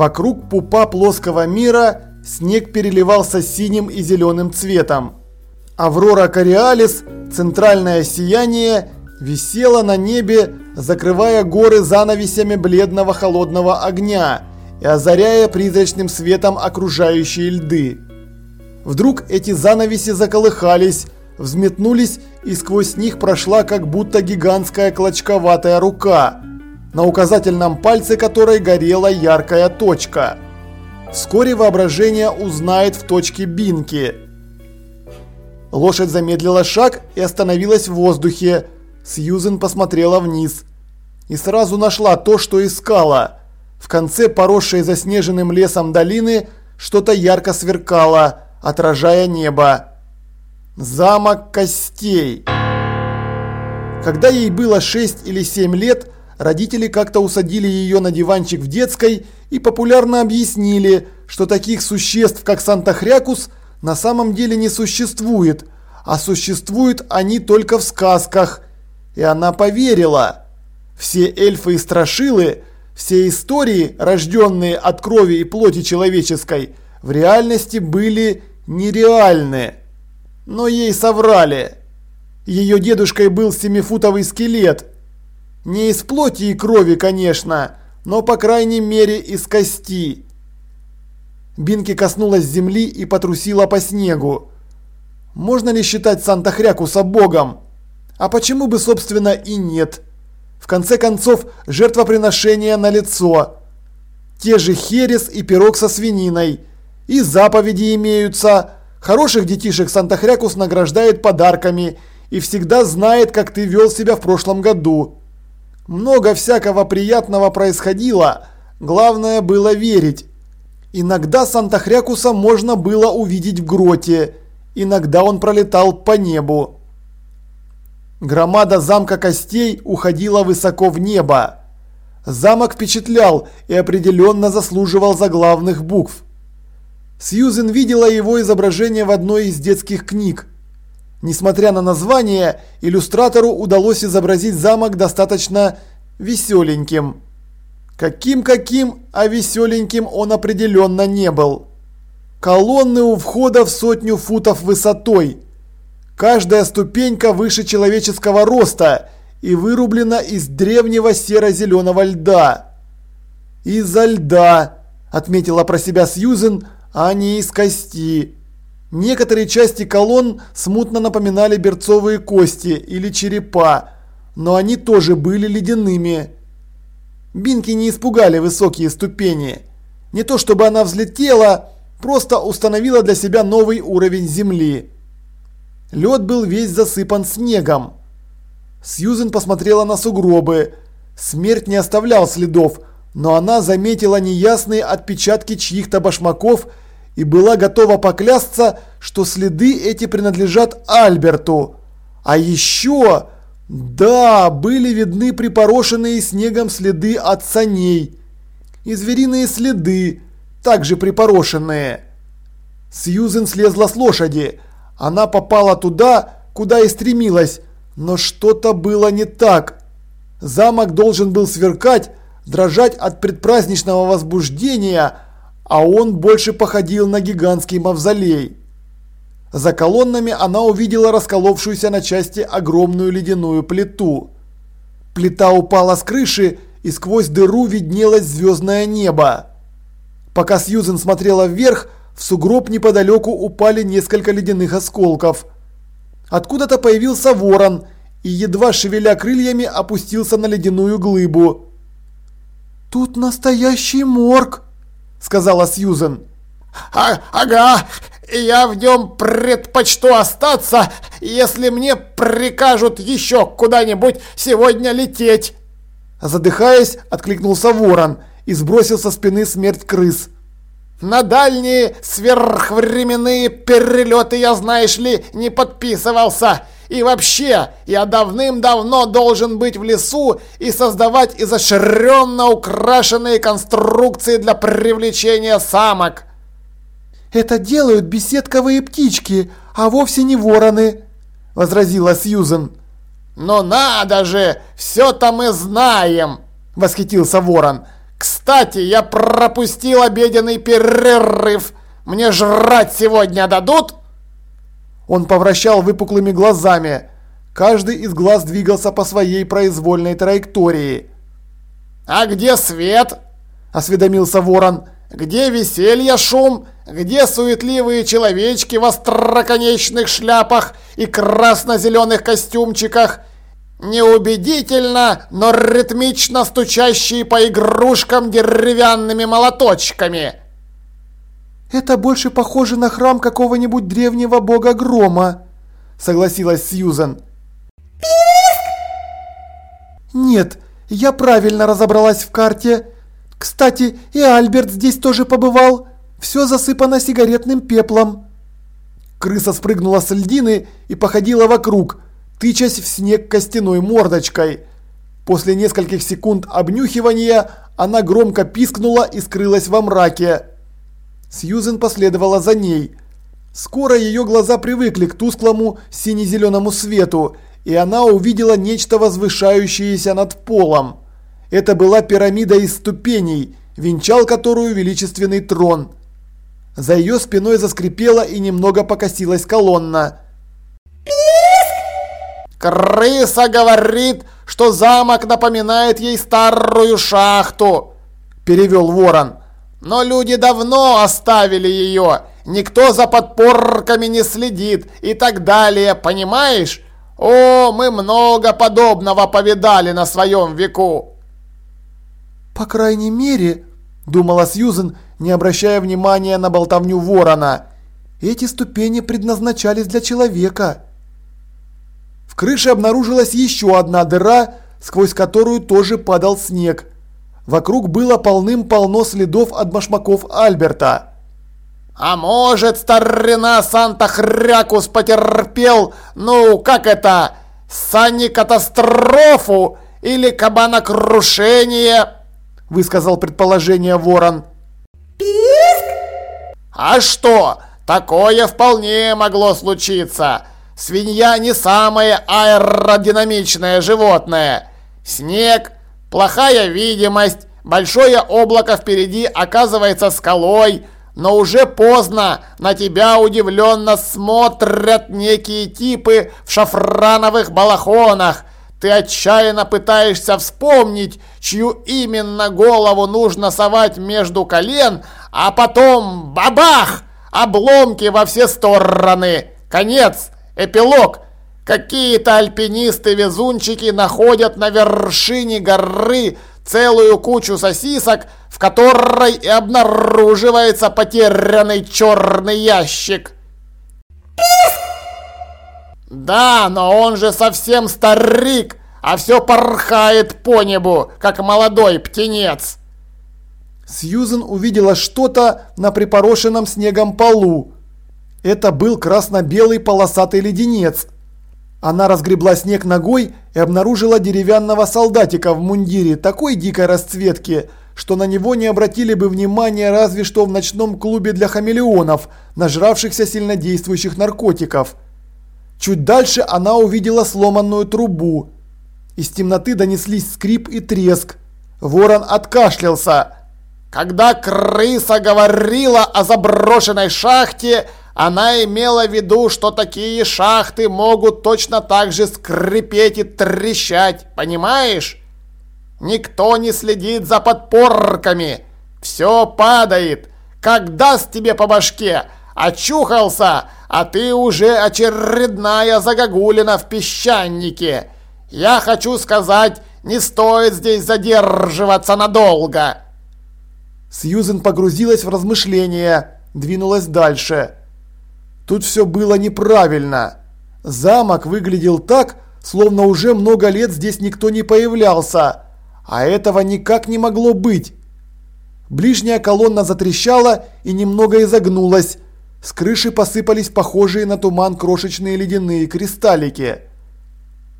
Вокруг пупа плоского мира снег переливался синим и зеленым цветом. Аврора Кориалис, центральное сияние, висела на небе, закрывая горы занавесями бледного холодного огня и озаряя призрачным светом окружающие льды. Вдруг эти занавеси заколыхались, взметнулись и сквозь них прошла как будто гигантская клочковатая рука, на указательном пальце которой горела яркая точка. Вскоре воображение узнает в точке Бинки. Лошадь замедлила шаг и остановилась в воздухе. Сьюзен посмотрела вниз и сразу нашла то, что искала. В конце поросшей заснеженным лесом долины что-то ярко сверкало, отражая небо. Замок костей. Когда ей было 6 или 7 лет, родители как-то усадили ее на диванчик в детской и популярно объяснили, что таких существ, как Санта-Хрякус, на самом деле не существует, а существуют они только в сказках. И она поверила. Все эльфы и страшилы, все истории, рожденные от крови и плоти человеческой, в реальности были нереальны. Но ей соврали. Ее дедушкой был семифутовый скелет. Не из плоти и крови, конечно, но по крайней мере из кости. Бинки коснулась земли и потрусила по снегу. Можно ли считать Санта-Хрякуса богом? А почему бы, собственно, и нет? В конце концов, жертвоприношение на лицо. Те же херес и пирог со свининой. И заповеди имеются. Хороших детишек Санта-Хрякус награждает подарками и всегда знает, как ты вел себя в прошлом году. Много всякого приятного происходило, главное было верить. Иногда Санта-Хрякуса можно было увидеть в гроте, иногда он пролетал по небу. Громада замка костей уходила высоко в небо. Замок впечатлял и определенно заслуживал заглавных букв. Сьюзен видела его изображение в одной из детских книг. Несмотря на название, иллюстратору удалось изобразить замок достаточно веселеньким. Каким-каким, а веселеньким он определенно не был. Колонны у входа в сотню футов высотой. Каждая ступенька выше человеческого роста и вырублена из древнего серо-зеленого льда. «Из-за льда», – отметила про себя Сьюзен, – а не из кости. Некоторые части колонн смутно напоминали берцовые кости или черепа, но они тоже были ледяными. Бинки не испугали высокие ступени. Не то чтобы она взлетела, просто установила для себя новый уровень земли. Лед был весь засыпан снегом. Сьюзен посмотрела на сугробы. Смерть не оставлял следов, но она заметила неясные отпечатки чьих-то башмаков и была готова поклясться, что следы эти принадлежат Альберту. А еще, да, были видны припорошенные снегом следы от саней. И звериные следы, также припорошенные. Сьюзен слезла с лошади. Она попала туда, куда и стремилась, но что-то было не так. Замок должен был сверкать, дрожать от предпраздничного возбуждения, а он больше походил на гигантский мавзолей. За колоннами она увидела расколовшуюся на части огромную ледяную плиту. Плита упала с крыши, и сквозь дыру виднелось звездное небо. Пока Сьюзен смотрела вверх, в сугроб неподалеку упали несколько ледяных осколков. Откуда-то появился ворон и, едва шевеля крыльями, опустился на ледяную глыбу. «Тут настоящий морг», – сказала Сьюзен. А, «Ага, я в нем предпочту остаться, если мне прикажут еще куда-нибудь сегодня лететь». Задыхаясь, откликнулся ворон и сбросил со спины смерть крыс. «На дальние сверхвременные перелеты я, знаешь ли, не подписывался». И вообще, я давным-давно должен быть в лесу и создавать изощренно украшенные конструкции для привлечения самок. Это делают беседковые птички, а вовсе не вороны, возразила Сьюзен. «Ну надо же, все-то мы знаем!» – восхитился ворон. Кстати, я пропустил обеденный перерыв. Мне жрать сегодня дадут?» Он повращал выпуклыми глазами. Каждый из глаз двигался по своей произвольной траектории. «А где свет?» – осведомился ворон. «Где веселье, шум? Где суетливые человечки в остроконечных шляпах и красно-зеленых костюмчиках? Неубедительно, но ритмично стучащие по игрушкам деревянными молоточками». «Это больше похоже на храм какого-нибудь древнего бога грома», – согласилась Сьюзен. «Нет, я правильно разобралась в карте. Кстати, и Альберт здесь тоже побывал. Все засыпано сигаретным пеплом». Крыса спрыгнула с льдины и походила вокруг, тычась в снег костяной мордочкой. После нескольких секунд обнюхивания она громко пискнула и скрылась во мраке. Сьюзен последовала за ней. Скоро ее глаза привыкли к тусклому сине-зеленому свету, и она увидела нечто возвышающееся над полом. Это была пирамида из ступеней, венчал которую величественный трон. За ее спиной заскрипела и немного покосилась колонна. «Крыса говорит, что замок напоминает ей старую шахту», – перевел ворон. «Но люди давно оставили ее, никто за подпорками не следит и так далее, понимаешь? О, мы много подобного повидали на своем веку!» «По крайней мере», – думала Сьюзен, не обращая внимания на болтовню ворона, – «эти ступени предназначались для человека». В крыше обнаружилась еще одна дыра, сквозь которую тоже падал снег. Вокруг было полным-полно следов от башмаков Альберта. А может, старина Санта-Хрякус потерпел, ну, как это, сани-катастрофу или кабанокрушение? Высказал предположение ворон. Писк! А что, такое вполне могло случиться. Свинья не самое аэродинамичное животное. Снег, плохая видимость, большое облако впереди оказывается скалой – но уже поздно, на тебя удивленно смотрят некие типы в шафрановых балахонах. Ты отчаянно пытаешься вспомнить, чью именно голову нужно совать между колен, а потом бабах! Обломки во все стороны. Конец. Эпилог. Какие-то альпинисты-везунчики находят на вершине горы целую кучу сосисок, в которой и обнаруживается потерянный черный ящик. Да, но он же совсем старик, а все порхает по небу, как молодой птенец. Сьюзен увидела что-то на припорошенном снегом полу. Это был красно-белый полосатый леденец – она разгребла снег ногой и обнаружила деревянного солдатика в мундире такой дикой расцветки, что на него не обратили бы внимания разве что в ночном клубе для хамелеонов, нажравшихся сильнодействующих наркотиков. Чуть дальше она увидела сломанную трубу. Из темноты донеслись скрип и треск. Ворон откашлялся. Когда крыса говорила о заброшенной шахте, она имела в виду, что такие шахты могут точно так же скрипеть и трещать, понимаешь? Никто не следит за подпорками. Все падает. Как даст тебе по башке, очухался, а ты уже очередная загогулина в песчанике. Я хочу сказать, не стоит здесь задерживаться надолго. Сьюзен погрузилась в размышления, двинулась дальше. Тут все было неправильно. Замок выглядел так, словно уже много лет здесь никто не появлялся. А этого никак не могло быть. Ближняя колонна затрещала и немного изогнулась. С крыши посыпались похожие на туман крошечные ледяные кристаллики.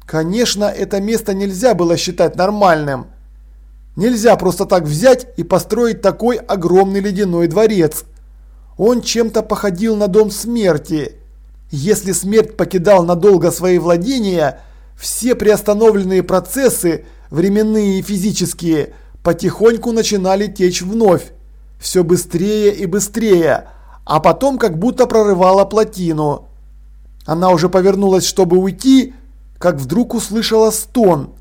Конечно, это место нельзя было считать нормальным. Нельзя просто так взять и построить такой огромный ледяной дворец. Он чем-то походил на дом смерти. Если смерть покидал надолго свои владения, все приостановленные процессы, временные и физические, потихоньку начинали течь вновь, все быстрее и быстрее, а потом как будто прорывала плотину. Она уже повернулась, чтобы уйти, как вдруг услышала стон.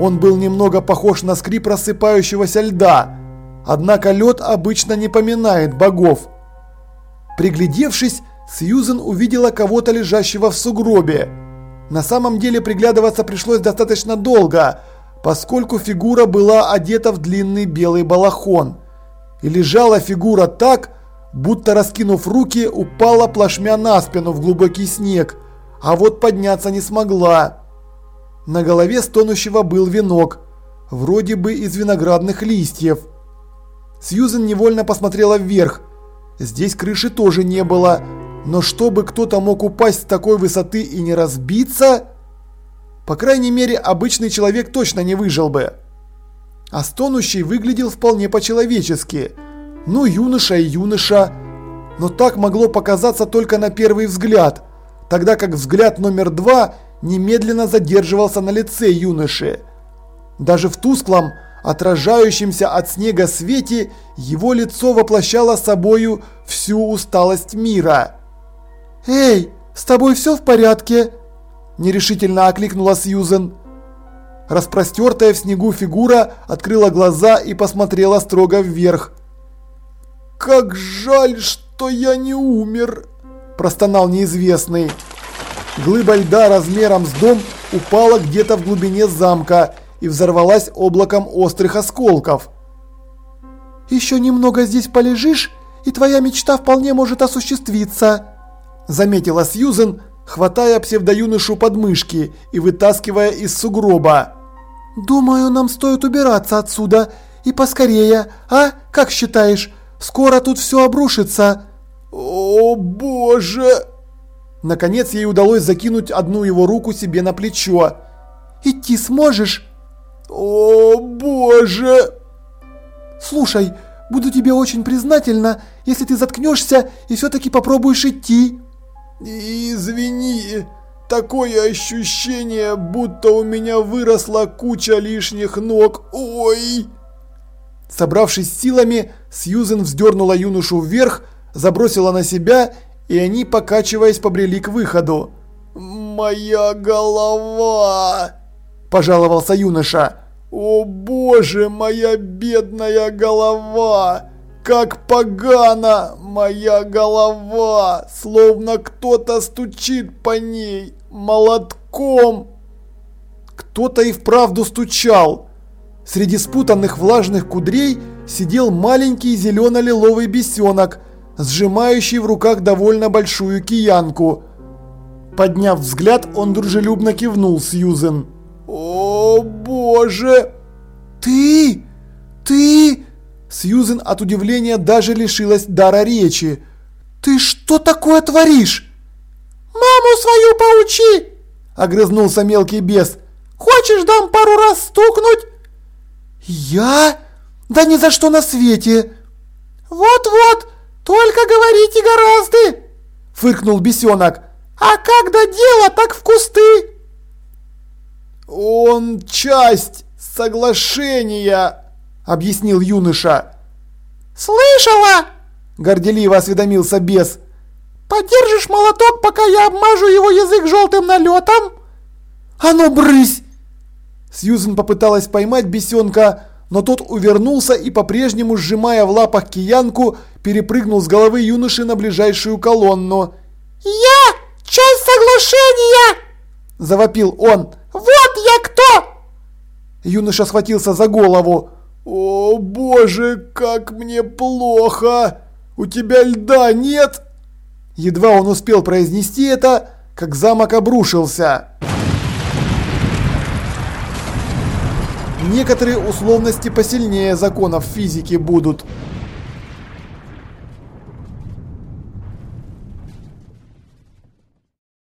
Он был немного похож на скрип рассыпающегося льда, однако лед обычно не поминает богов. Приглядевшись, Сьюзен увидела кого-то лежащего в сугробе. На самом деле приглядываться пришлось достаточно долго, поскольку фигура была одета в длинный белый балахон. И лежала фигура так, будто раскинув руки, упала плашмя на спину в глубокий снег, а вот подняться не смогла. На голове стонущего был венок, вроде бы из виноградных листьев. Сьюзен невольно посмотрела вверх. Здесь крыши тоже не было, но чтобы кто-то мог упасть с такой высоты и не разбиться, по крайней мере, обычный человек точно не выжил бы. А стонущий выглядел вполне по-человечески. Ну, юноша и юноша. Но так могло показаться только на первый взгляд, тогда как взгляд номер два немедленно задерживался на лице юноши. Даже в тусклом, отражающемся от снега свете, его лицо воплощало собою всю усталость мира. «Эй, с тобой все в порядке?» – нерешительно окликнула Сьюзен. Распростертая в снегу фигура открыла глаза и посмотрела строго вверх. «Как жаль, что я не умер!» – простонал неизвестный. Глыба льда размером с дом упала где-то в глубине замка и взорвалась облаком острых осколков. «Еще немного здесь полежишь, и твоя мечта вполне может осуществиться», заметила Сьюзен, хватая псевдоюношу под мышки и вытаскивая из сугроба. «Думаю, нам стоит убираться отсюда, и поскорее, а? Как считаешь, скоро тут все обрушится?» «О боже!» Наконец ей удалось закинуть одну его руку себе на плечо. «Идти сможешь?» «О боже!» «Слушай, буду тебе очень признательна, если ты заткнешься и все-таки попробуешь идти». «Извини, такое ощущение, будто у меня выросла куча лишних ног. Ой!» Собравшись силами, Сьюзен вздернула юношу вверх, забросила на себя, и они, покачиваясь, побрели к выходу. «Моя голова!» – пожаловался юноша. «О боже, моя бедная голова!» Как погано моя голова, словно кто-то стучит по ней молотком. Кто-то и вправду стучал. Среди спутанных влажных кудрей сидел маленький зелено-лиловый бесенок, сжимающий в руках довольно большую киянку. Подняв взгляд, он дружелюбно кивнул Сьюзен. «О, боже!» «Ты? Ты?» Сьюзен от удивления даже лишилась дара речи. «Ты что такое творишь?» «Маму свою поучи!» – огрызнулся мелкий бес. «Хочешь, дам пару раз стукнуть?» «Я? Да ни за что на свете!» «Вот-вот, только говорите гораздо!» – фыркнул бесенок. «А когда дело, так в кусты!» «Он часть соглашения!» объяснил юноша. «Слышала!» – горделиво осведомился бес. «Подержишь молоток, пока я обмажу его язык желтым налетом?» «А ну, брысь!» Сьюзен попыталась поймать бесенка, но тот увернулся и, по-прежнему сжимая в лапах киянку, перепрыгнул с головы юноши на ближайшую колонну. «Я часть соглашения!» – завопил он. Юноша схватился за голову. «О боже, как мне плохо! У тебя льда нет?» Едва он успел произнести это, как замок обрушился. Некоторые условности посильнее законов физики будут.